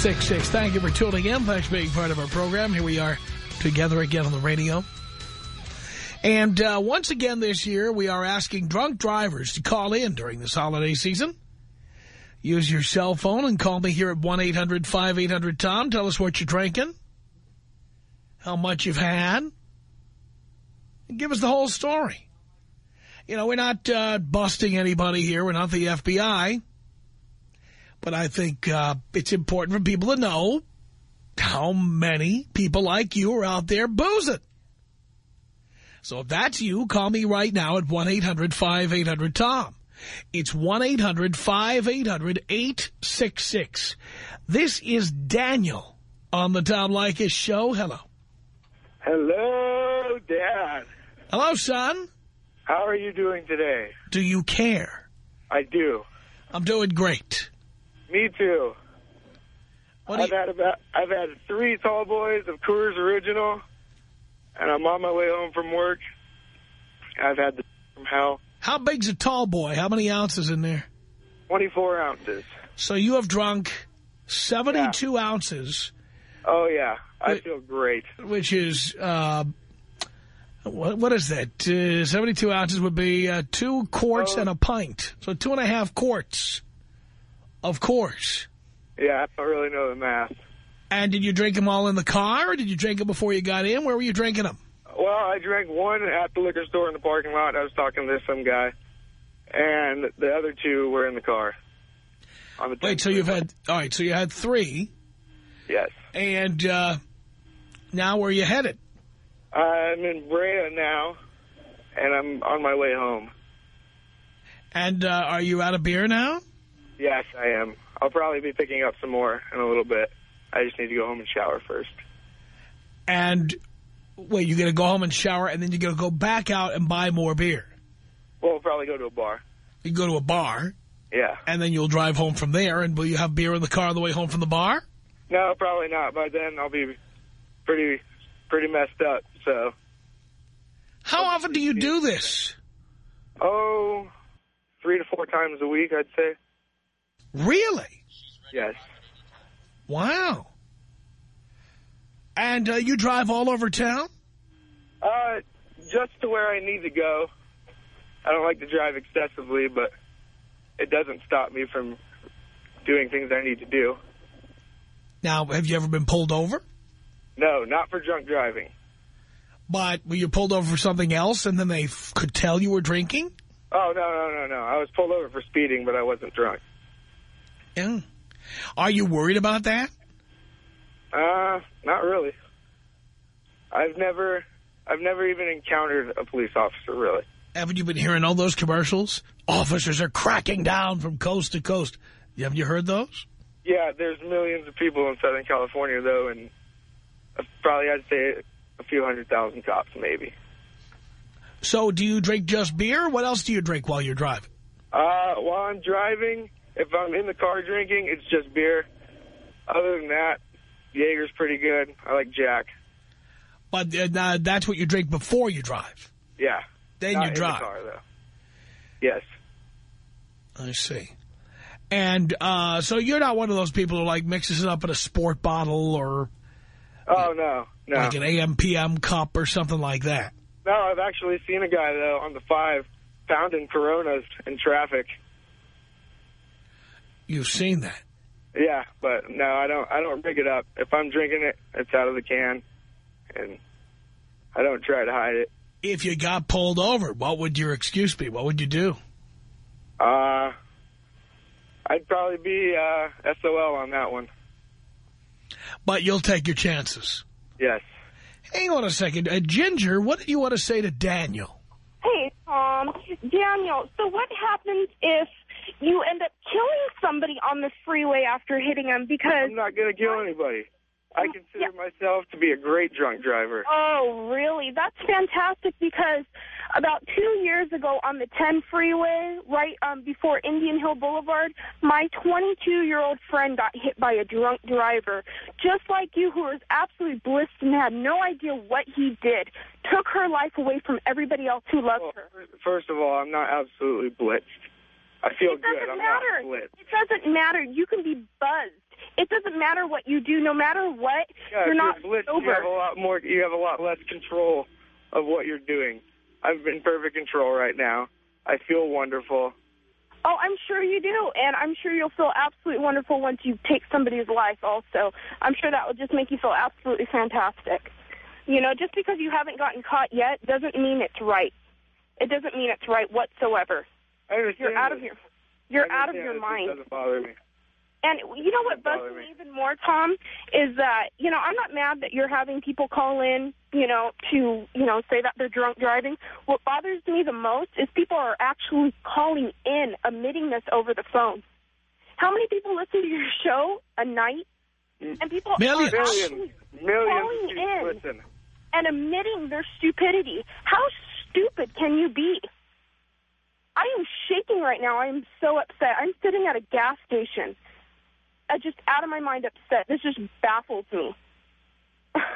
1-800-5800-866. Thank you for tuning in. Thanks for being part of our program. Here we are together again on the radio. And uh, once again this year, we are asking drunk drivers to call in during this holiday season. Use your cell phone and call me here at 1-800-5800-TOM. Tell us what you're drinking, how much you've had, and give us the whole story. You know, we're not uh, busting anybody here. We're not the FBI. But I think uh, it's important for people to know how many people like you are out there boozing. So if that's you, call me right now at 1-800-5800-TOM. It's 1-800-5800-866. This is Daniel on the Tom Leykis Show. Hello. Hello, Dad. Hello, son. How are you doing today? Do you care? I do. I'm doing great. Me too. What I've you, had about I've had three tall boys of Coors Original, and I'm on my way home from work. I've had the from hell. how big's a tall boy? How many ounces in there? 24 ounces. So you have drunk 72 ounces, Oh yeah, I Wait. feel great. which is, uh, what, what is that? Uh, 72 ounces would be uh, two quarts Oh. and a pint. So two and a half quarts, of course. Yeah, I don't really know the math. And did you drink them all in the car, or did you drink them before you got in? Where were you drinking them? Well, I drank one at the liquor store in the parking lot. I was talking to some guy, and the other two were in the car. On the Wait, so you've had, all right, so you had three, yes. and uh, now where are you headed? I'm in Brea now, and I'm on my way home. And uh, are you out of beer now? Yes, I am. I'll probably be picking up some more in a little bit. I just need to go home and shower first. And wait, you're going to go home and shower, and then you're going to go back out and buy more beer. Well, we'll probably go to a bar. You go to a bar, Yeah. and then you'll drive home from there, and will you have beer in the car on the way home from the bar? No, probably not. By then, I'll be pretty, pretty messed up. So, How often do you do this? oh, three to four times a week, I'd say. Really? Yes. Wow. And uh, you drive all over town? Uh, just to where I need to go. I don't like to drive excessively, but it doesn't stop me from doing things I need to do. Now, have you ever been pulled over? No, not for drunk driving. But were you pulled over for something else, and then they f could tell you were drinking? Oh, no, no, no, no. I was pulled over for speeding, but I wasn't drunk. Yeah. Are you worried about that? Uh, not really. I've never, I've never even encountered a police officer, really. Haven't you been hearing all those commercials? Officers are cracking down from coast to coast. Haven't you heard those? Yeah, there's millions of people in Southern California, though, and uh, probably I'd say a few hundred thousand cops, maybe. So do you drink just beer? What else do you drink while you're driving? Uh, while I'm driving, if I'm in the car drinking, it's just beer. Other than that, Jaeger's pretty good. I like Jack. But uh, that's what you drink before you drive. Yeah. Then Not you in drive. the car, though. Yes. I see. And uh, so you're not one of those people who like mixes it up in a sport bottle or Oh, no. No. like an AM PM cup or something like that. No, I've actually seen a guy, though, on the 5 pounding Coronas in traffic. You've seen that. Yeah, but no, I don't. I don't rig it up. If I'm drinking it, it's out of the can, and I don't try to hide it. If you got pulled over, what would your excuse be? What would you do? Uh, I'd probably be uh, SOL on that one. But you'll take your chances. Yes. Hang on a second. Uh, Ginger, what do you want to say to Daniel? Hey, Tom. Daniel, so what happens if you end up killing somebody on the freeway after hitting them because... I'm not going to kill anybody. I consider yeah. myself to be a great drunk driver. Oh, really? That's fantastic because about two years ago on the 10 freeway, right um, before Indian Hill Boulevard, my 22-year-old friend got hit by a drunk driver, just like you, who was absolutely blissed and had no idea what he did, took her life away from everybody else who loved well, her. First of all, I'm not absolutely blitzed. I feel it doesn't. I'm matter. not. It doesn't matter. You can be buzzed. It doesn't matter what you do, no matter what. Yeah, you're not you're blitzed, sober. you have a lot more. You have a lot less control of what you're doing. I'm in perfect control right now. I feel wonderful. Oh, I'm sure you do, and I'm sure you'll feel absolutely wonderful once you take somebody's life also. I'm sure that will just make you feel absolutely fantastic. You know, just because you haven't gotten caught yet doesn't mean it's right. It doesn't mean it's right whatsoever. I understand You're out this. of your you're out of your this. mind. It doesn't bother me. And you know what Doesn't bugs me me. even more, Tom, is that, you know, I'm not mad that you're having people call in, you know, to, you know, say that they're drunk driving. What bothers me the most is people are actually calling in, admitting this over the phone. How many people listen to your show a night? And people Millions. are actually millions calling of in listen. and admitting their stupidity. How stupid can you be? I am shaking right now. I am so upset. I'm sitting at a gas station. I just out of my mind upset. This just baffles me.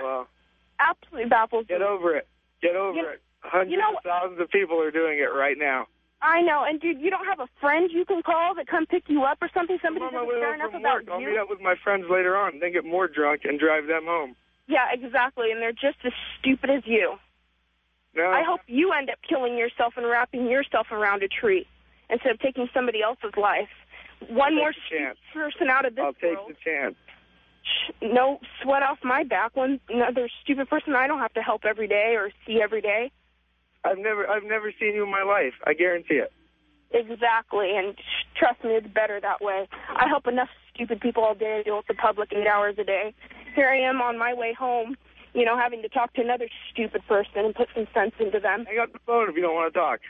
Well, Absolutely baffles get me. over it. Get over You- it. Hundreds you know- of thousands of people are doing it right now. I know. And, dude, you don't have a friend you can call that come pick you up or something? Somebody doesn't care enough about work. I'll meet up with my friends later on, then get more drunk and drive them home. Yeah, exactly. And they're just as stupid as you. No, I hope you end up killing yourself and wrapping yourself around a tree instead of taking somebody else's life. One more person out of this I'll take world. the chance. No sweat off my back. One another stupid person I don't have to help every day or see every day. I've never, I've never seen you in my life. I guarantee it. Exactly, and trust me, it's better that way. I help enough stupid people all day to deal with the public eight hours a day. Here I am on my way home, you know, having to talk to another stupid person and put some sense into them. Hang up the phone if you don't want to talk.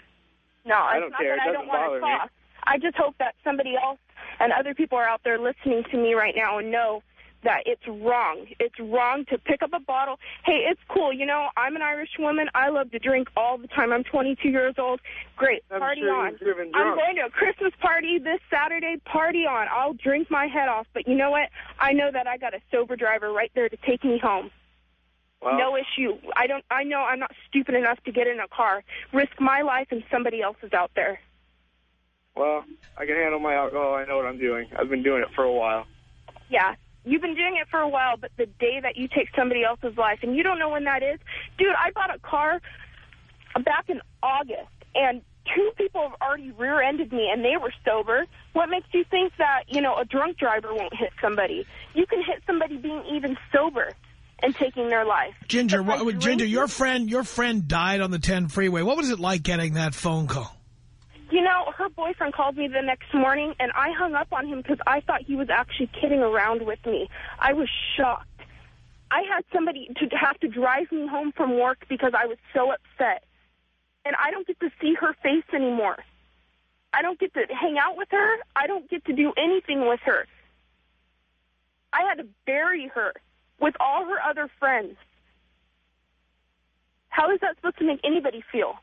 No, I don't care. I don't doesn't want to bother me. I just hope that somebody else and other people are out there listening to me right now and know that it's wrong. It's wrong to pick up a bottle. Hey, it's cool. You know, I'm an Irish woman. I love to drink all the time. I'm 22 years old. Great. I'm party sure on. I'm going to a Christmas party this Saturday. Party on. I'll drink my head off. But you know what? I know that I got a sober driver right there to take me home. Well, no issue. I don't. I know I'm not stupid enough to get in a car, risk my life, and somebody else's out there. well, I can handle my alcohol. I know what I'm doing. I've been doing it for a while. Yeah, you've been doing it for a while, but the day that you take somebody else's life, and you don't know when that is, dude, I bought a car back in August, and two people have already rear-ended me, and they were sober. What makes you think that, you know, a drunk driver won't hit somebody? You can hit somebody being even sober and taking their life. Ginger, what, Ginger, your friend, your friend died on the 10 freeway. What was it like getting that phone call? You know, her boyfriend called me the next morning, and I hung up on him because I thought he was actually kidding around with me. I was shocked. I had somebody to have to drive me home from work because I was so upset. And I don't get to see her face anymore. I don't get to hang out with her. I don't get to do anything with her. I had to bury her with all her other friends. How is that supposed to make anybody feel?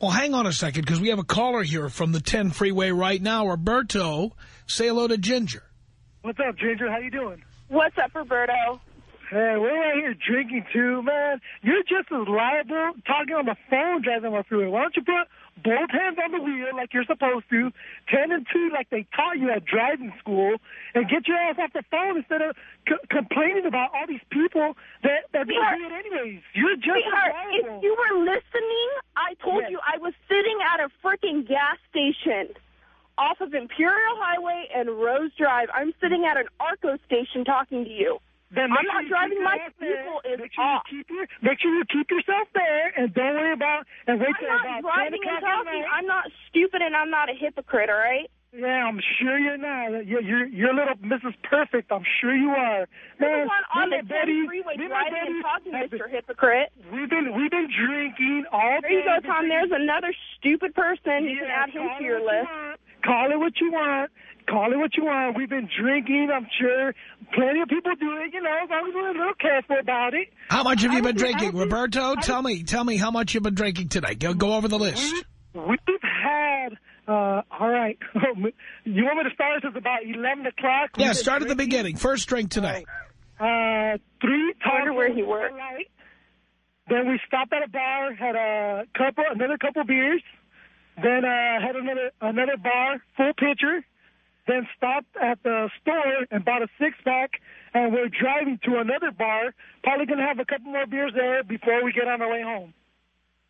Well, hang on a second, because we have a caller here from the 10 freeway right now. Roberto, say hello to Ginger. What's up, Ginger? How you doing? What's up, Roberto? Hey, we're out here drinking too, man. You're just as liable talking on the phone driving on the freeway. Why don't you put both hands on the wheel like you're supposed to, 10 and 2 like they taught you at driving school, and get your ass off the phone instead of c complaining about all these people that, that don't Sweetheart. do it anyways. You're just as if you were listening, I told Yes. you I was sitting at a freaking gas station off of Imperial Highway and Rose Drive. I'm sitting at an Arco station talking to you. Then I'm not driving my vehicle is make sure off. You keep your, make sure you keep yourself there, and don't worry about and wait I'm till not about driving and o'clock at night. I'm not stupid and I'm not a hypocrite, all right? Yeah, I'm sure you're not. You're, you're, you're little Mrs. Perfect. I'm sure you are. Man, on the and my buddies- 10 freeway driving and talking, Mr. Hypocrite. We've been we've been drinking all There you go, Tom. There's another stupid person. You can Yeah, add him to your you list. want. Call it what you want. Call it what you want. We've been drinking. I'm sure plenty of people do it. You know, as long as we're a little careful about it. How much have you been I don't think- drinking? don't think- Roberto, tell me, tell me how much you've been drinking today. Go, go over the list. We've had. Uh, all right. you want me to start since about 11 o'clock? Yeah, been start at the beginning. First drink today. Uh, three I wonder times where he works. Then we stopped at a bar, had a couple, another couple beers. Then uh, had another another bar, full pitcher. Then stopped at the store and bought a six pack. And we're driving to another bar. Probably gonna have a couple more beers there before we get on our way home.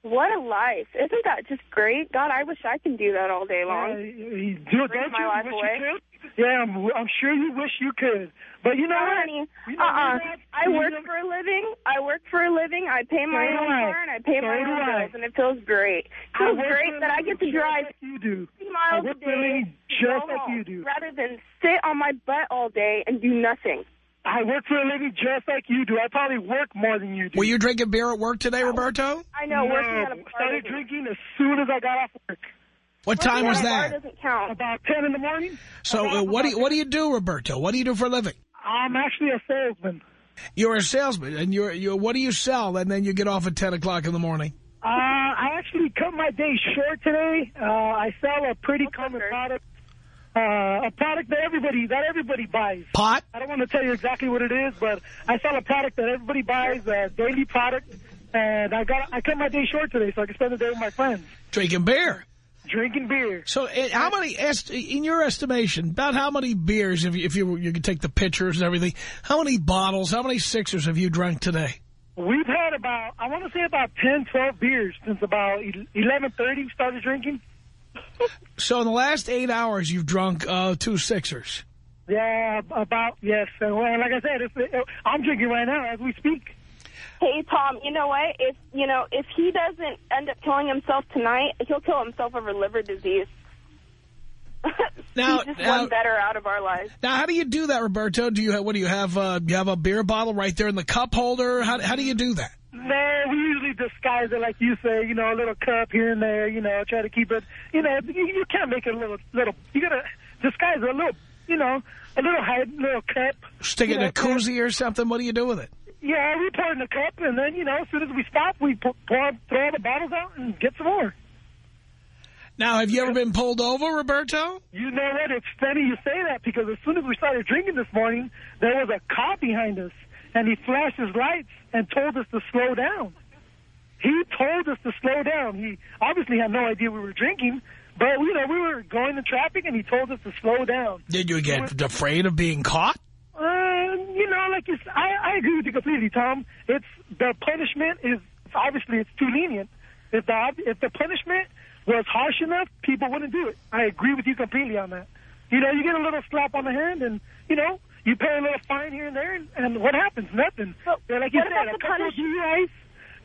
What a life. Isn't that just great? God, I wish I could do that all day Uh, long. you, do, Bring don't my you life wish away. you could? Yeah, I'm, I'm sure you wish you could. But you know No, what? honey. You know Uh-uh. I You work know- for a living. I work for a living. I pay my So own car and I pay So my own bills, and it feels great. It feels great that I get to drive like you do. 50 miles a day, just like you do. rather than sit on my butt all day and do nothing. I work for a living just like you do. I probably work more than you do. Were you drinking beer at work today, Roberto? I know, no, working at a bar started drinking as soon as I got off work. What working time at was a bar that? doesn't count. About 10 in the morning. So uh, what do you, what do you do, Roberto? What do you do for a living? I'm actually a salesman. You're a salesman, and you're you. What do you sell? And then you get off at 10 o'clock in the morning. Uh, I actually cut my day short today. Uh, I sell a pretty Okay, common product. Uh, a product that everybody that everybody buys. Pot? I don't want to tell you exactly what it is, but I sell a product that everybody buys, a daily product, and I got I cut my day short today so I can spend the day with my friends, Drinking beer. drinking beer. So uh, how many, in your estimation, about how many beers, if you, if you, you could take the pictures and everything, how many bottles, how many Sixers have you drank today? We've had about I want to say about 10, 12 beers since about 11:30 we started drinking. So in the last eight hours, you've drunk uh, two Sixers. Yeah, about yes. And well, like I said, if, if, I'm drinking right now as we speak. Hey Tom, you know what? If you know, if he doesn't end up killing himself tonight, he'll kill himself over liver disease. Now- He's just now- one better out of our lives. Now, how do you do that, Roberto? Do you have, what do you have? Uh, you have a beer bottle right there in the cup holder? How, how do you do that? Man, we usually disguise it like you say, you know, a little cup here and there, you know, try to keep it, you know, you, you can't make it a little, little, you gotta disguise it a little, you know, a little hide, little cup. Stick it in a koozie or something? What do you do with it? Yeah, we pour it in the cup, and then, you know, as soon as we stop, we pour, pour, throw all the bottles out and get some more. Now, have you ever been pulled over, Roberto? You know what? It's funny you say that because as soon as we started drinking this morning, there was a cop behind us, and he flashed his lights and told us to slow down. He told us to slow down. He obviously had no idea we were drinking, but you know we were going in traffic, and he told us to slow down. Did you get afraid of being caught? Uh, you know, like I, I agree with you completely, Tom. It's the punishment is obviously it's too lenient. If the if the punishment was harsh enough, people wouldn't do it. I agree with you completely on that. You know, you get a little slap on the hand, and you know, you pay a little fine here and there, and, and what happens? Nothing. So, Yeah, like you said, a couple of DUIs,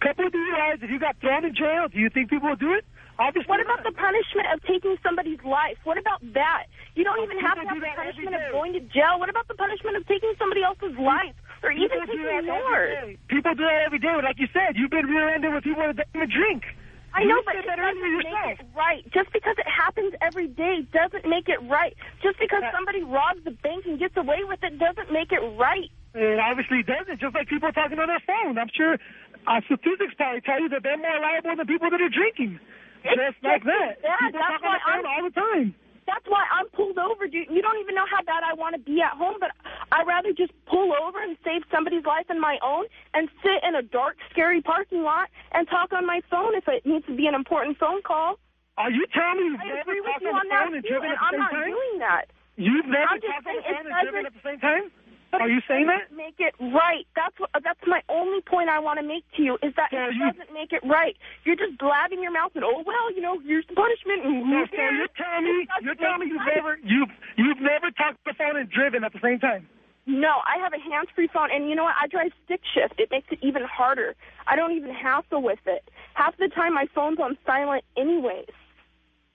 couple of DUIs. If you got thrown in jail, do you think people will do it? Obviously. What about not. the punishment of taking somebody's life? What about that? You don't oh, even have to have the punishment of going to jail. What about the punishment of taking somebody else's life or even People do taking yours? People do that every day. Like you said, you've been rear-ended with people that even drink. I know, but it that doesn't make yourself. it right. Just because it happens every day doesn't make it right. Just because That- somebody robs the bank and gets away with it doesn't make it right. It obviously doesn't. Just like people talking on their phone. I'm sure uh, statistics probably tell you that they're more liable than people that are drinking. It's just like that. yeah, people that's talk on why the phone I'm- all the time. That's why I'm pulled over, dude. You don't even know how bad I want to be at home, but I'd rather just pull over and save somebody's life and my own and sit in a dark, scary parking lot and talk on my phone if it needs to be an important phone call. Are you telling me you've I never agree with you on that, phone and too, driven and at the I'm same not time? doing that. You've never talked on the phone and driven at the same time? Are you saying that? Make it right. That's what, that's my only point I want to make to you is that So it you- doesn't make it right. You're just blabbing your mouth and oh well, you know, here's the punishment. And No, who so cares? you're telling me you're telling me you've never you've you've never talked the phone and driven at the same time. No, I have a hands-free phone, and you know what? I drive stick shift. It makes it even harder. I don't even hassle with it. Half the time, my phone's on silent anyways.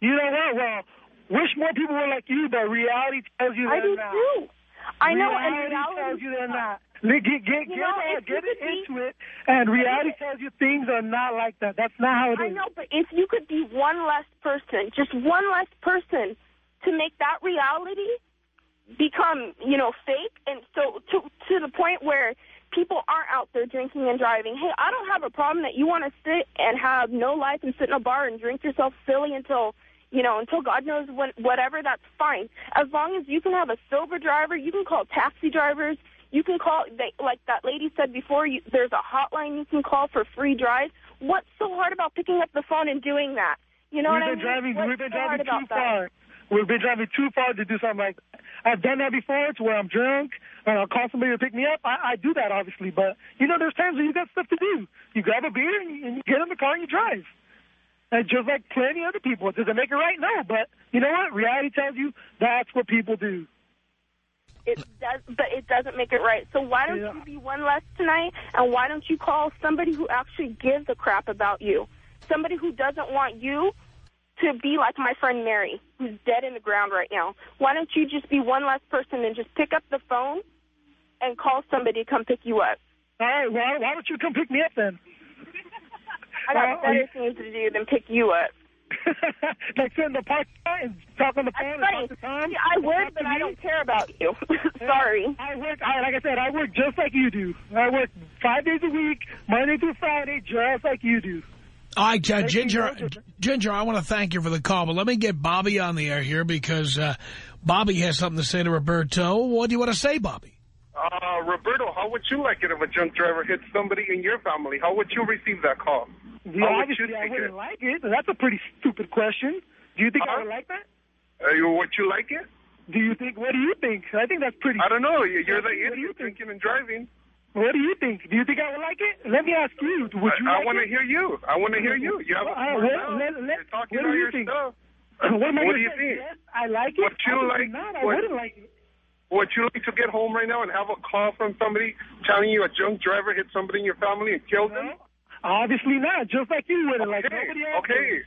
You know what? Well, wish more people were like you, but reality tells you I they're do not. too. I know, and reality reality tells you they're not. Get get You know, get into it, and reality tells you things are not like that. That's not how it I is. know, but if you could be one less person, just one less person, to make that reality become, you know, fake, and so to to the point where people aren't out there drinking and driving. Hey, I don't have a problem that you want to sit and have no life and sit in a bar and drink yourself silly until. You know, until God knows when, whatever, that's fine. As long as you can have a sober driver, you can call taxi drivers. You can call, they, like that lady said before, you, there's a hotline you can call for free drives. What's so hard about picking up the phone and doing that? You know we've what I mean? driving. What's we've been so driving too about that? far. We've been driving too far to do something like that. I've done that before to where I'm drunk and I'll call somebody to pick me up. I, I do that, obviously. But, you know, there's times when you got stuff to do. You grab a beer and you, and you get in the car and you drive. And just like plenty of other people. Does it make it right? No. But you know what? Reality tells you that's what people do. It does, but it doesn't make it right. So why don't Yeah. you be one less tonight, and why don't you call somebody who actually gives a crap about you, somebody who doesn't want you to be like my friend Mary, who's dead in the ground right now. Why don't you just be one less person and just pick up the phone and call somebody to come pick you up? All right. Why, why don't you come pick me up then? I got Well, better things to do than pick you up. Like sit in the parking lot and talk on the phone That's and funny. talk to Tom. See, I and would, but I don't care about you. Sorry. I work, I, like I said, I work just like you do. I work five days a week, Monday through Friday, just like you do. All right, uh, Ginger, Ginger. Ginger, I want to thank you for the call, but let me get Bobby on the air here because uh, Bobby has something to say to Roberto. What do you want to say, Bobby? Uh, Roberto, how would you like it if a drunk driver hit somebody in your family? How would you receive that call? Yeah, How obviously, I wouldn't it? like it. That's a pretty stupid question. Do you think I Huh? would like that? Uh, you- would you like it? Do you think? What do you think? I think that's pretty. I don't know. You- You're the you idiot think? drinking and driving. What do you think? Do you think I would like it? Let me ask you. Would you? I, I like want to hear you. I want to hear you. You have a Well, I- smart what- let- let- You're talking what do you your think? stuff. What, am I What do you say? think? Yes, I like it. What you Obviously like- Not. I what- wouldn't like it. Would you like to get home right now and have a call from somebody telling you a drunk driver hit somebody in your family and killed them? Obviously not. Just like you wouldn't. Like Okay, nobody else. okay.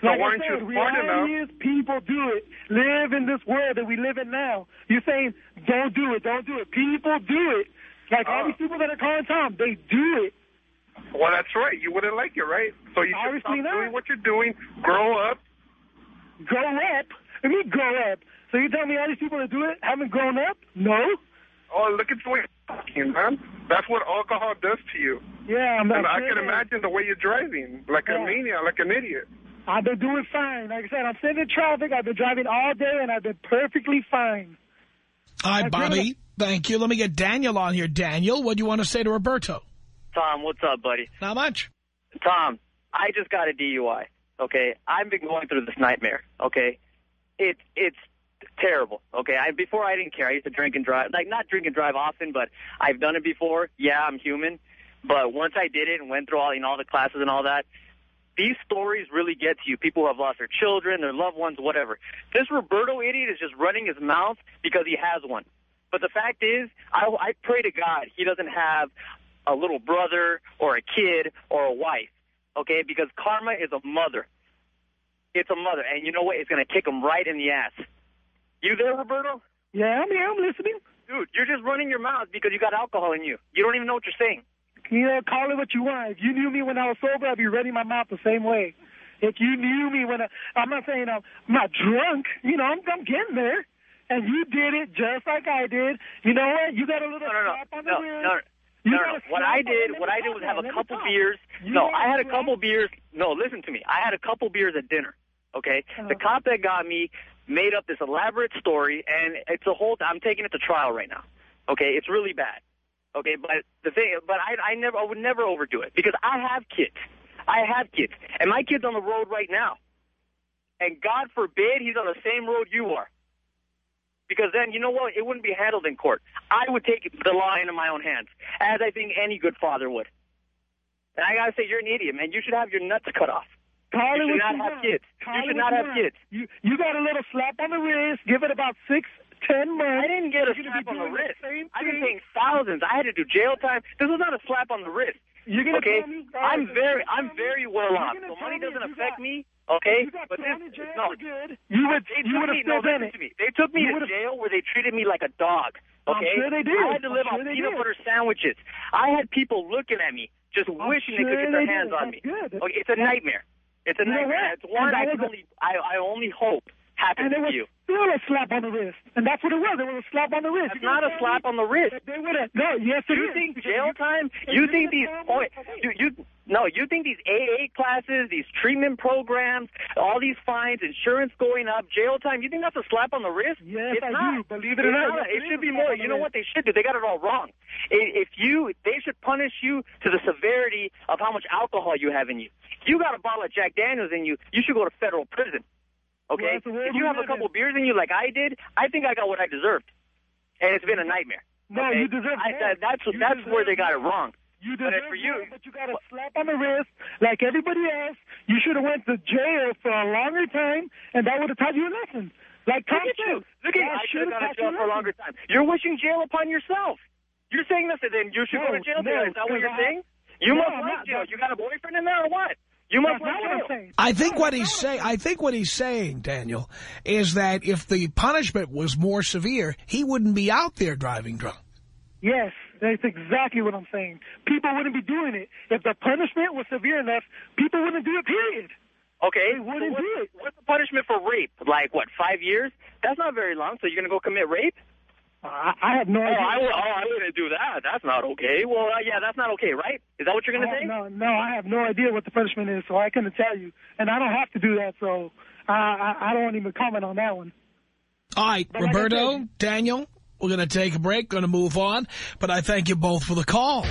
So Like I weren't said, you smart enough? is people do it. Live in this world that we live in now. You're saying, don't do it, don't do it. People do it. Like all Oh. these uh, people that are calling Tom, they do it. Well, that's right. You wouldn't like it, right? So you should Obviously stop not. doing what you're doing, grow up. Grow up. Let me grow up. So you tell me all these people that do it haven't grown up? No. Oh, look at the way you're man. That's what alcohol does to you. Yeah, I'm And I can imagine the way you're driving, like Yeah. a maniac, like an idiot. I've been doing fine. Like I said, I'm sitting in traffic. I've been driving all day, and I've been perfectly fine. All right, I Bobby, thank you. Let me get Daniel on here. Daniel, what do you want to say to Roberto? Tom, what's up, buddy? Not much. Tom, I just got a DUI. Okay, I've been going through this nightmare. Okay, it it's terrible. Okay, I before I didn't care. I used to drink and drive, like not drink and drive often, but I've done it before. Yeah, I'm human. But once I did it and went through all you know all the classes and all that, these stories really get to you. People who have lost their children, their loved ones, whatever. This Roberto idiot is just running his mouth because he has one. But the fact is, I, I pray to God he doesn't have a little brother or a kid or a wife. Okay, because karma is a mother. It's a mother, and you know what? It's going to kick him right in the ass. You there, Roberto? Yeah, I'm here. I'm listening. Dude, you're just running your mouth because you got alcohol in you. You don't even know what you're saying. You know, call it what you want. If you knew me when I was sober, I'd be running my mouth the same way. If you knew me when I, I'm not saying I'm, I'm not drunk, you know, I'm, I'm getting there. And you did it just like I did. You know what? You got a little No, no, no, slap on the no, wrist. no. You No, got no, What I did, what I did was have a couple beers. You No, I had a couple beers. No, listen to me. I had a couple beers at dinner. Okay, the Uh-huh. cop that got me made up this elaborate story, and it's a whole. I'm taking it to trial right now. Okay, it's really bad. Okay, but the thing, but I, I never, I would never overdo it because I have kids. I have kids, and my kid's on the road right now. And God forbid he's on the same road you are. Because then, you know what? It wouldn't be handled in court. I would take the law into my own hands, as I think any good father would. And I gotta say, you're an idiot, man. You should have your nuts cut off. Call You should not you have kids. Call You should not have kids. You you got a little slap on the wrist. Give it about six, ten months. I didn't get a slap on the wrist. same I've been paying thousands. I had to do jail time. This was not a slap on the wrist. You're gonna Okay, tell me, guys, I'm very, I'm very well off. So money doesn't affect got- me. Okay, but this, in jail no, good. You would They you took would me, have no, still done it. to me. They took me You to jail where they treated me like a dog. Okay, sure they did. I had to live I'm on sure peanut butter sandwiches. I had people looking at me, just wishing they could get their hands did. on me. Good. Okay, it's a nightmare. It's a You nightmare. It's one I can only, I, I only hope happens And it to was you. still a slap on the wrist. And that's what it was. It was a slap on the wrist. It's not a slap on the wrist. They would have. No, yes, it You is. think jail time? You think these oh, point? You, you no? You think these AA classes, these treatment programs, all these fines, insurance going up, jail time? You think that's a slap on the wrist? Yes, it's I not. do. Believe it or not, not. it it should be more. You know what they should do? They got it all wrong. If you, they should punish you to the severity of how much alcohol you have in you. If you got a bottle of Jack Daniels in you, you should go to federal prison. Well, Okay? world if you have a couple in. beers in you like I did, I think I got what I deserved, and it's been a nightmare. No, okay? you deserve I, that, that's You that's where they got it wrong. You But deserve for you- but you got a slap on the wrist like everybody else. You should have went to jail for a longer time, and that would have taught you a lesson. Like Tom Look at you. Look at you. I should have gone to jail for a longer time. You're wishing jail upon yourself. You're saying this, and then you should go to jail. no, is that what you're I- saying? You No, must like jail. You got a boyfriend in there or what? You must That's not what I'm saying. I think what he's saying, I'm I think what he's saying, Daniel, is that if the punishment was more severe, he wouldn't be out there driving drunk. Yes, that's exactly what I'm saying. People wouldn't be doing it. If the punishment was severe enough, people wouldn't do it, period. Okay. They wouldn't so what's, do it. What's the punishment for rape? Like what? Five years? That's not very long. So you're gonna go commit rape? I, I have no Oh, idea. I, would- oh, I wouldn't do that. That's not okay. Well, uh, yeah, that's not okay, right? Is that what you're gonna I- say? No, no, I have no idea what the punishment is, so I couldn't tell you. And I don't have to do that, so I, I, I don't want to even comment on that one. All right, But like Roberto, said- Daniel, we're going to take a break, going to move on, but I thank you both for the calls.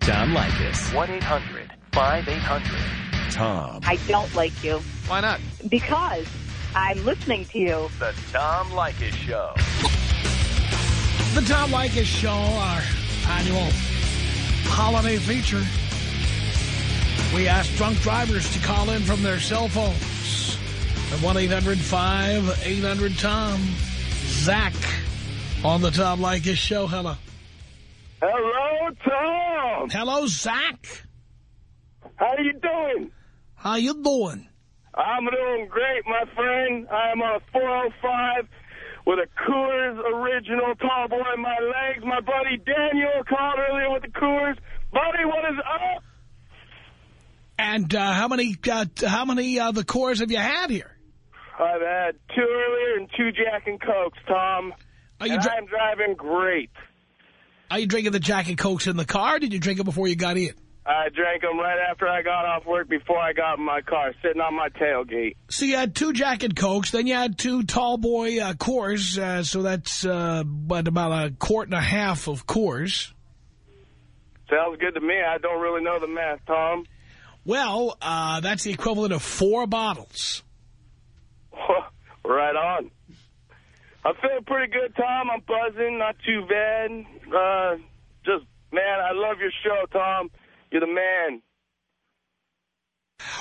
Tom Leykis. 1-800-5800-TOM. I don't like you Why not? because I'm listening to you. The Tom Leykis Show. The Tom Leykis Show, our annual holiday feature. We ask drunk drivers to call in from their cell phones at 1-800-5800-TOM. Zach on the Tom Leykis Show. Hello. Hello, Tom. Hello, Zach. How you doing? How you doing? I'm doing great, my friend. I'm on a 405 with a Coors Original Tall Boy in my legs. My buddy Daniel called earlier with the Coors. Buddy, what is up? And uh, how many uh, how many uh, the Coors have you had here? I've had two earlier and two Jack and Cokes, Tom. Are you, I'm driving great. are you drinking the Jack and Cokes in the car? Or did you drink it before you got in? I drank them right after I got off work before I got in my car, sitting on my tailgate. So you had two Jacket Cokes, then you had two Tall Boy uh, Coors, uh, so that's uh, what, about a quart and a half of Coors. Sounds good to me. I don't really know the math, Tom. Well, uh, that's the equivalent of four bottles. right on. I'm feeling pretty good, Tom. I'm buzzing, not too bad. Uh, just, man, I love your show, Tom. You're the man.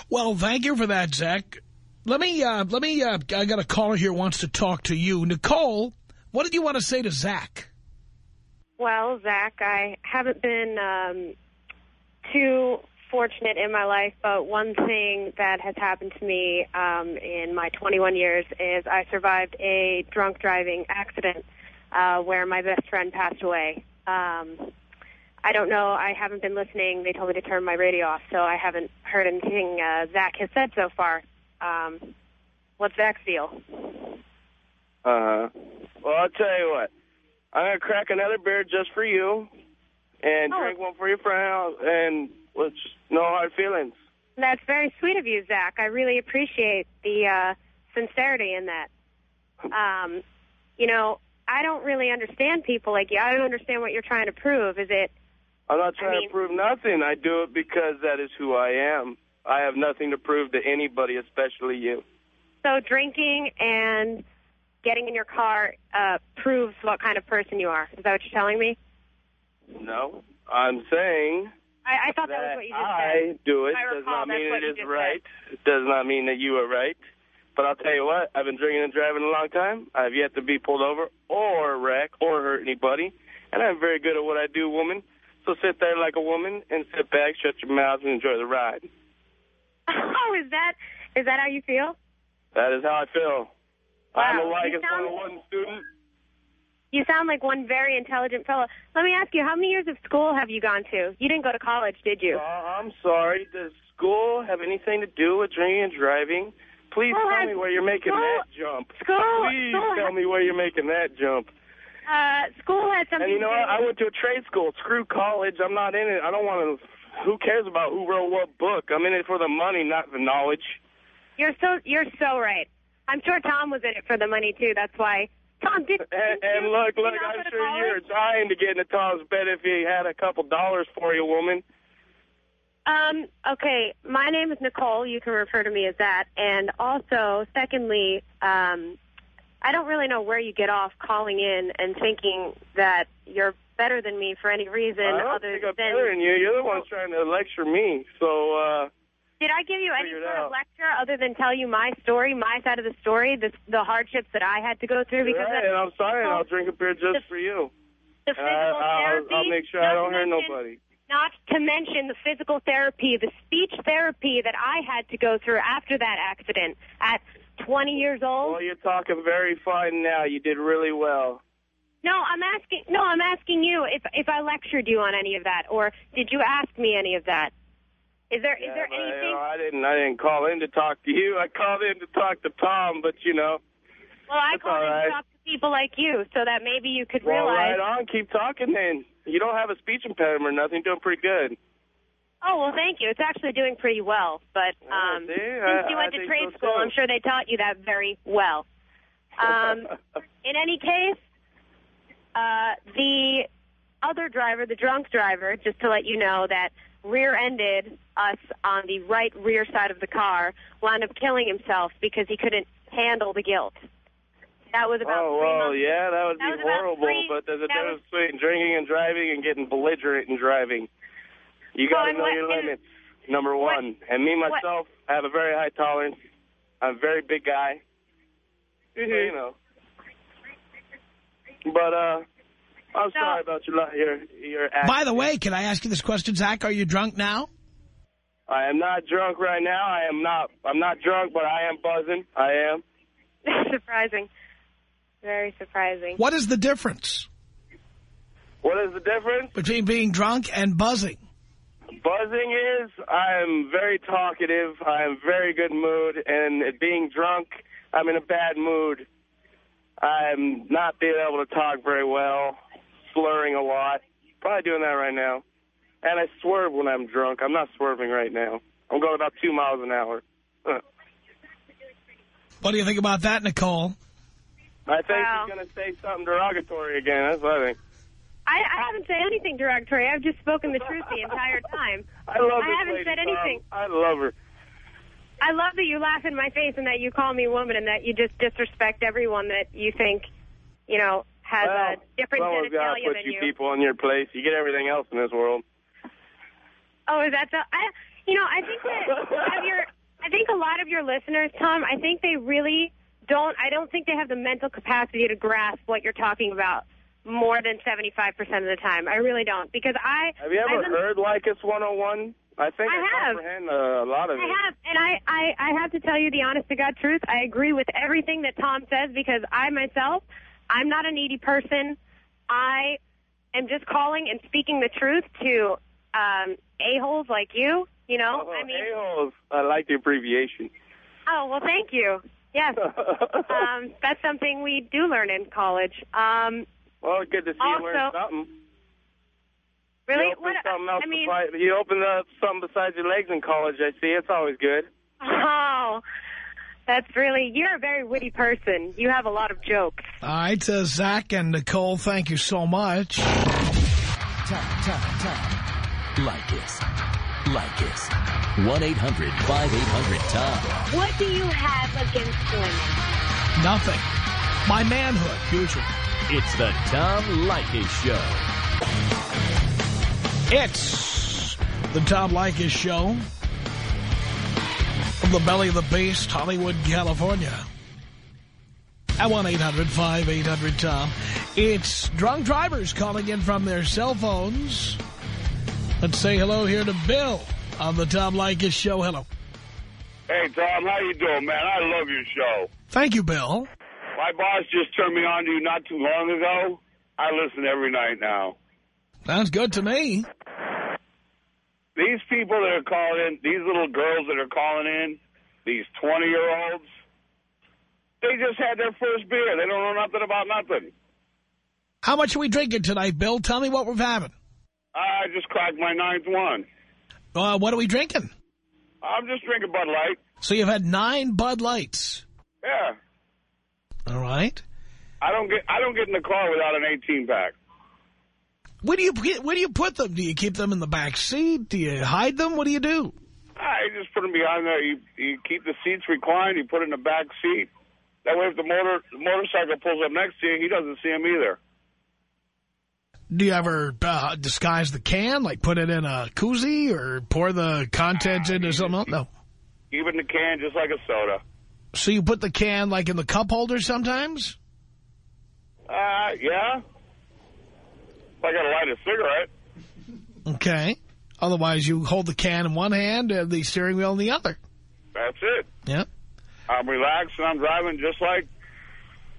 Well, thank you for that, Zach. Let me, uh, let me, uh, I got a caller here who wants to talk to you. Nicole, what did you want to say to Zach? Well, Zach, I haven't been um, too fortunate in my life, but one thing that has happened to me um, in my 21 years is I survived a drunk driving accident uh, where my best friend passed away. Um, I don't know. I haven't been listening. They told me to turn my radio off, so I haven't heard anything uh, Zach has said so far. Um, what's Zach's deal? Uh-huh. Well, I'll tell you what. I'm going to crack another beer just for you and Oh. drink one for your friend, and let's no hard feelings. That's very sweet of you, Zach. I really appreciate the uh, sincerity in that. Um, you know, I don't really understand people like you. I don't understand what you're trying to prove. Is it I'm not trying mean- to prove nothing. I do it because that is who I am. I have nothing to prove to anybody, especially you. so drinking and getting in your car uh, proves what kind of person you are. Is that what you're telling me? No, I'm saying I, I thought that, was what you just I said. do it I does recall not mean it is what it you is just right. It does not mean that you are right. But I'll tell you what, I've been drinking and driving a long time. I've yet to be pulled over or wreck or hurt anybody. And I'm very good at what I do, woman. So sit there like a woman and sit back, shut your mouth, and enjoy the ride. Oh, is that is that how you feel? That is how I feel. I'm a Wow, Leykis sound- 101 student. You sound like one very intelligent fellow. Let me ask you, how many years of school have you gone to? You didn't go to college, did you? Uh, I'm sorry. Does school have anything to do with drinking and driving? Please School tell has- me where you're making school- that jump. school- Please school tell has- me where you're making that jump. Uh, school had something And you know what? I went to a trade school. Screw college. I'm not in it. I don't want to. Who cares about who wrote what book? I'm in it for the money, not the knowledge. You're so you're so right. I'm sure Tom was in it for the money too. That's why. Tom did. And, and you- look, look, I'm sure college? you're dying to get into Tom's bed if he had a couple dollars for you, woman. Um. Okay. My name is Nicole. You can refer to me as that. And also, secondly, um, I don't really know where you get off calling in and thinking that you're better than me for any reason I don't other think I'm than. better than you. You're the one trying to lecture me. So, uh, Did I give you any sort of lecture other than tell you my story, my side of the story, the the hardships that I had to go through? Because right, and I'm sorry, and I'll drink a beer just the- for you. the And physical I'll, therapy. I'll make sure I don't hurt nobody. Not to mention the physical therapy, the speech therapy that I had to go through after that accident at 20 years old. Well, you're talking very fine now. You did really well. No, I'm asking. No, I'm asking you if if I lectured you on any of that, or did you ask me any of that? Is there is Yeah, there but, you anything? know, I didn't. I didn't call in to talk to you. I called in to talk to Tom. But you know, well, I called all in right. to talk to people like you, so that maybe you could well, realize. right on. Keep talking, then. You don't have a speech impediment or nothing. You're doing pretty good. Oh well, thank you. It's actually doing pretty well. But Yeah, um, see? since I- you I went to trade so, school, too. I'm sure they taught you that very well. Um, in any case, uh, the other driver, the drunk driver, just to let you know that rear-ended us on the right rear side of the car, wound up killing himself because he couldn't handle the guilt. That was about oh well, months. yeah, that would That be horrible. three- but there's a difference between drinking and driving and getting belligerent and driving. You got to and know what- your and limits. Number what- one, and me what- myself I have a very high tolerance. I'm a very big guy. Mm-hmm. you know. But uh, I'm So- sorry about your your your. Accident. By the way, can I ask you this question, Zach? Are you drunk now? I am not drunk right now. I am not. I'm not drunk, but I am buzzing. I am. surprising. Very surprising. What is the difference What is the difference? between being drunk and buzzing? Buzzing is I'm very talkative. I'm very good mood, and being drunk, I'm in a bad mood. I'm not being able to talk very well, slurring a lot. Probably doing that right now. And I swerve when I'm drunk. I'm not swerving right now. I'm going about two miles an hour. What do you think about that, Nicole? I think Wow. he's going to say something derogatory again. That's what I think. I, I haven't said anything derogatory. I've just spoken the truth the entire time. I love I haven't lady, said anything. I love her. I love that you laugh in my face and that you call me a woman and that you just disrespect everyone that you think, you know, has well, a different to genitalia put than you you. people in your place. You get everything else in this world. Oh, is that the? I, you know, I think that your, I think a lot of your listeners, Tom, I think they really don't. I don't think they have the mental capacity to grasp what you're talking about more than 75% of the time. I really don't because I. Have you ever been- heard Leykis 101? I think I I, have. comprehend a, a lot of I it. have, and I, I, I have to tell you the honest to God truth. I agree with everything that Tom says because I myself, I'm not a needy person. I am just calling and speaking the truth to um, a-holes like you. You know, Oh, I mean, a-holes. I like the abbreviation. oh, well, thank you. Yes, um, that's something we do learn in college. Um, well, good to see you learn something. really? You opened What, something else I mean, besides, you opened up something besides your legs in college, I see. It's always good. oh, that's really, you're a very witty person. You have a lot of jokes. All right, uh, Zach and Nicole, thank you so much. Leykis. Leykis. 1-800-5800-TOM. What do you have against women? Nothing. My manhood, usually. It's the Tom Leykis Show. It's the Tom Leykis Show from the belly of the beast, Hollywood, California. At 1-800-5800-TOM. It's drunk drivers calling in from their cell phones. Let's say hello here to Bill on the Tom Leykis Show. Hello. Hey, Tom, how you doing, man? I love your show. Thank you, Bill. My boss just turned me on to you not too long ago. I listen every night now. Sounds good to me. These people that are calling in, these little girls that are calling in, these 20-year-olds, they just had their first beer. They don't know nothing about nothing. How much are we drinking tonight, Bill? Tell me what we're having. I just cracked my ninth one. Uh, what are we drinking? I'm just drinking Bud Light. So you've had nine Bud Lights. Yeah. All right. I don't get I don't get in the car without an 18 pack. Where do you where do you put them? Do you keep them in the back seat? Do you hide them? What do you do? I just put them behind there. You you keep the seats reclined. You put it in the back seat. That way, if the motor the motorcycle pulls up next to you, he doesn't see him either. Do you ever uh, disguise the can, like put it in a koozie or pour the contents into something else? No. Even the can, just like a soda. So you put the can like in the cup holder sometimes? Uh, yeah. If I got to light a cigarette. Okay. Otherwise, you hold the can in one hand and the steering wheel in the other. That's it. Yep. I'm relaxed and I'm driving just like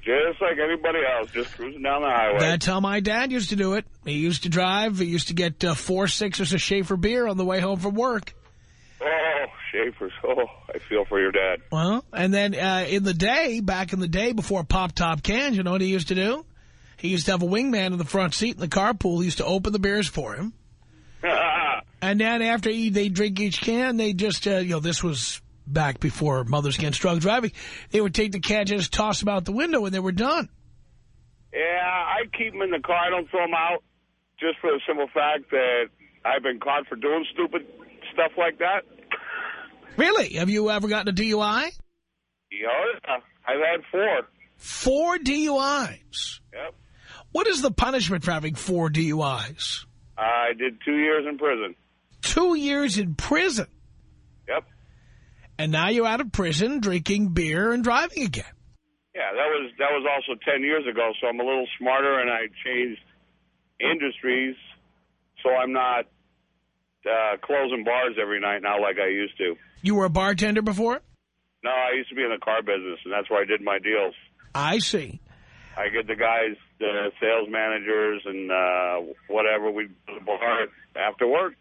just like anybody else, just cruising down the highway. That's how my dad used to do it. He used to drive. He used to get uh, four sixes of Schaefer beer on the way home from work. Oh, Schaefer's. Oh, I feel for your dad. Well, and then uh, in the day, back in the day before pop-top cans, you know what he used to do? He used to have a wingman in the front seat in the carpool. He used to open the beers for him. and then after he, they drink each can, they just, uh, you know, this was back before Mothers Against Drunk Driving. They would take the can, just toss them out the window when they were done. Yeah, I keep them in the car. I don't throw them out just for the simple fact that I've been caught for doing stupid stuff like that. Really? Have you ever gotten a DUI? Yeah, I've had four. Four DUIs? Yep. What is the punishment for having four DUIs? I did two years in prison. Two years in prison? Yep. And now you're out of prison drinking beer and driving again. Yeah, that was that was also 10 years ago, so I'm a little smarter and I changed industries, so I'm not uh, closing bars every night now like I used to. You were a bartender before? No, I used to be in the car business, and that's where I did my deals. I see. I get the guys, the sales managers and uh, whatever, we go to the bar after work.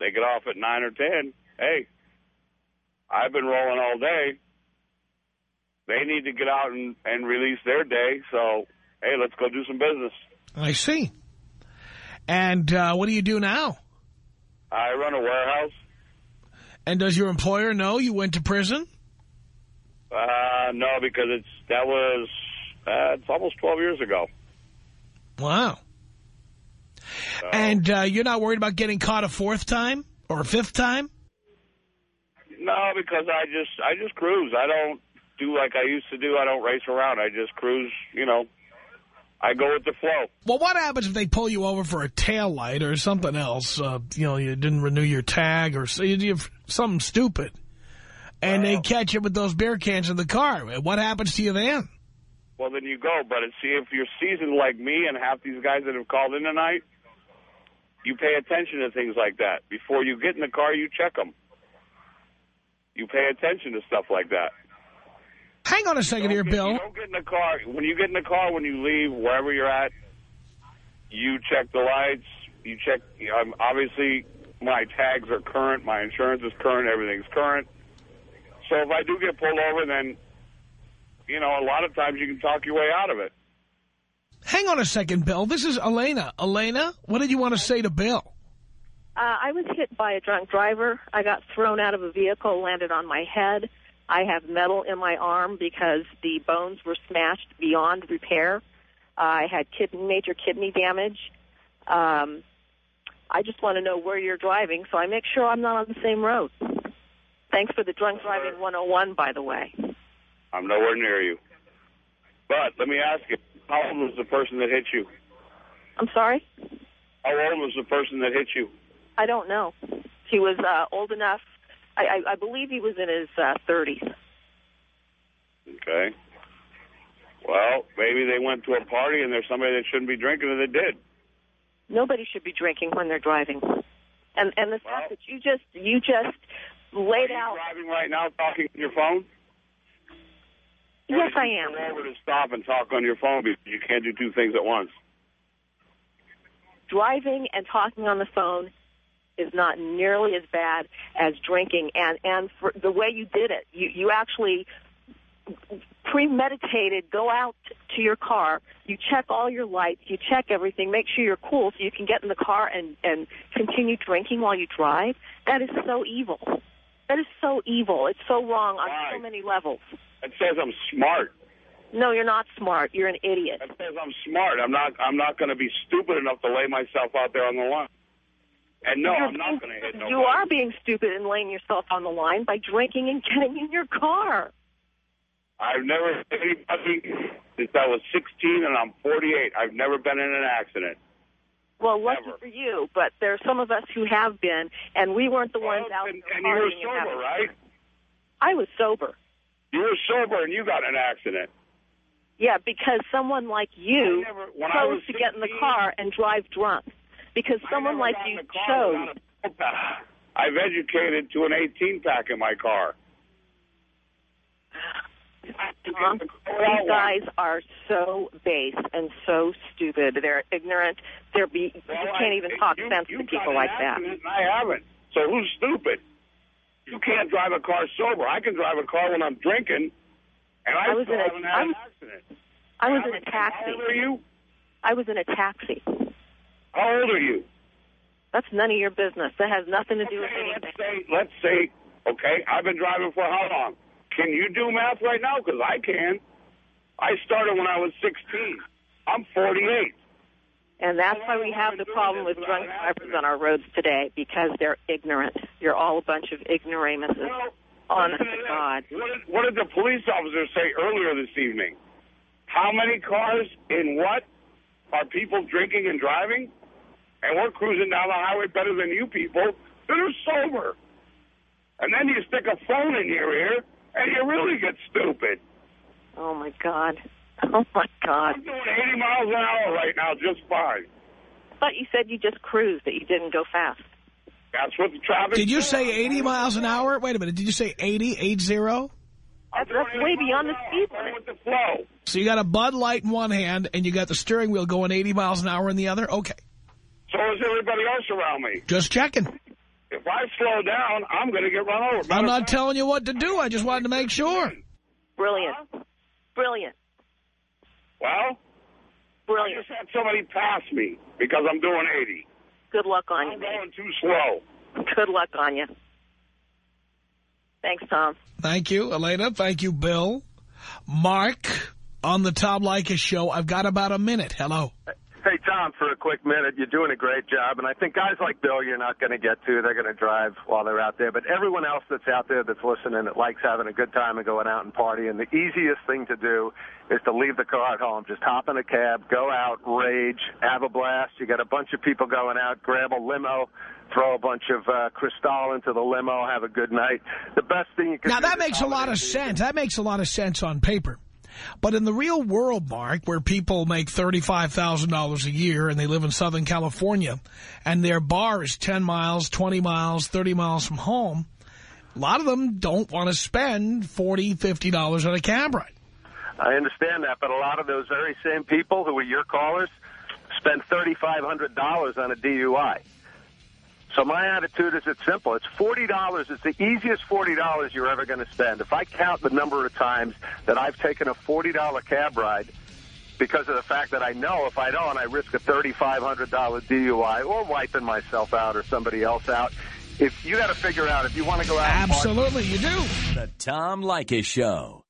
They get off at 9 or 10. Hey, I've been rolling all day. They need to get out and, and release their day, so, hey, let's go do some business. I see. And uh, what do you do now? I run a warehouse. And does your employer know you went to prison? Uh, no, because it's that was uh, it's almost 12 years ago. Wow. So, And uh, you're not worried about getting caught a fourth time or a fifth time? no, because I just I just cruise. I don't do like I used to do. I don't race around. I just cruise. You know, I go with the flow. Well, what happens if they pull you over for a tail light or something else? Uh, you know, you didn't renew your tag or so you did something stupid. And they catch you with those beer cans in the car. What happens to you then? Well, then you go. But see, if you're seasoned like me and half these guys that have called in tonight, you pay attention to things like that. Before you get in the car, you check them. You pay attention to stuff like that. Hang on a second here, get- Bill. You don't get in the car. When you get in the car, when you leave, wherever you're at, you check the lights. You check, um, obviously, my tags are current. My insurance is current. Everything's current. So if I do get pulled over, then, you know, a lot of times you can talk your way out of it. Hang on a second, Bill. This is Elena. Elena, what did you want to say to Bill? Uh, I was hit by a drunk driver. I got thrown out of a vehicle, landed on my head. I have metal in my arm because the bones were smashed beyond repair. Uh, I had kid- major kidney damage. Um, I just want to know where you're driving so I make sure I'm not on the same road. Thanks for the drunk driving 101, by the way. I'm nowhere near you. But let me ask you, how old was the person that hit you? I'm sorry? How old was the person that hit you? I don't know. He was uh, old enough. I, I, I believe he was in his uh, 30s. Okay. Well, maybe they went to a party and there's somebody that shouldn't be drinking and they did. Nobody should be drinking when they're driving. And and the fact that you just you just laid out. Driving right now, talking on your phone. Yes, I am. Pull over to stop and talk on your phone because you can't do two things at once. Driving and talking on the phone is not nearly as bad as drinking. And and for the way you did it, you you actually premeditated. Go out to your car. You check all your lights. You check everything. Make sure you're cool so you can get in the car and and continue drinking while you drive. That is so evil. That is so evil. It's so wrong on so many levels. It says I'm smart. No, you're not smart. You're an idiot. It says I'm smart. I'm not. I'm not going to be stupid enough to lay myself out there on the line. And no, You're I'm not going to hit nobody. You are being stupid and laying yourself on the line by drinking and getting in your car. I've never hit anybody since I was 16, and I'm 48. I've never been in an accident. Well, lucky for you, but there are some of us who have been, and we weren't the ones oh, out and, there and you were sober, right? I was sober. You were sober, and you got an accident. Yeah, because someone like you when I was chose to get in the car and drive drunk. Because someone like you chose. I've educated to an 18 pack in my car. Tom, these guys are so base and so stupid. They're ignorant. They're be, you can't even talk sense to people like that. I haven't. So who's stupid? You can't drive a car sober. I can drive a car when I'm drinking, and I, I was still in a- haven't had I an was- accident. I was in a taxi. How old are you? I was in a taxi. How old are you? That's none of your business. That has nothing to do with anything. let's say, let's say, okay, I've been driving for how long? Can you do math right now? Because I can. I started when I was 16. I'm 48. And that's why we have the problem with drunk drivers on our roads today, because they're ignorant. You're all a bunch of ignoramuses. Honest to God. What did, what did the police officer say earlier this evening? How many cars in what are people drinking and driving? And we're cruising down the highway better than you people that are sober. And then you stick a phone in your ear, and you really get stupid. Oh, my God. Oh, my God. I'm doing 80 miles an hour right now just fine. But you said you just cruised, that you didn't go fast. That's what the traffic Did you say 80 miles an hour? Wait a minute. Did you say 80, 80? That's, that's way beyond the speed limit. With the flow. So you got a Bud Light in one hand and you got the steering wheel going 80 miles an hour in the other? Okay. So is everybody else around me. Just checking. If I slow down, I'm going to get run over. I'm not telling you what to do. I just wanted to make sure. Brilliant. Brilliant. Well, Brilliant. I just had somebody pass me because I'm doing 80. Good luck on you, I'm going too slow. Good luck on you. Thanks, Tom. Thank you, Elena. Thank you, Bill. Mark, on the Tom Leykis show. I've got about a minute. Hello. Uh, Tom, for a quick minute, you're doing a great job. And I think guys like Bill, you're not going to get to. They're going to drive while they're out there. But everyone else that's out there that's listening that likes having a good time and going out and partying, the easiest thing to do is to leave the car at home. Just hop in a cab, go out, rage, have a blast. You got a bunch of people going out, grab a limo, throw a bunch of uh, Cristal into the limo, have a good night. The best thing you can Now, that makes a lot of season- sense. That makes a lot of sense on paper. But in the real world, Mark, where people make $35,000 a year and they live in Southern California and their bar is 10 miles, 20 miles, 30 miles from home, a lot of them don't want to spend $40, $50 on a cab ride. I understand that, but a lot of those very same people who are your callers spend $3,500 on a DUI. So my attitude is it's simple. It's $40. It's the easiest $40 you're ever going to spend. If I count the number of times that I've taken a $40 cab ride because of the fact that I know if I don't, I risk a $3,500 DUI or wiping myself out or somebody else out. If you got to figure out if you want to go out and party- Absolutely, you do. The Tom Leykis Show.